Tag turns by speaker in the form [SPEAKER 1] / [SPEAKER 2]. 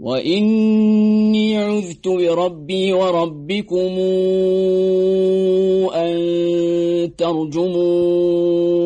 [SPEAKER 1] وإني عذت بربي وربكم أن ترجمون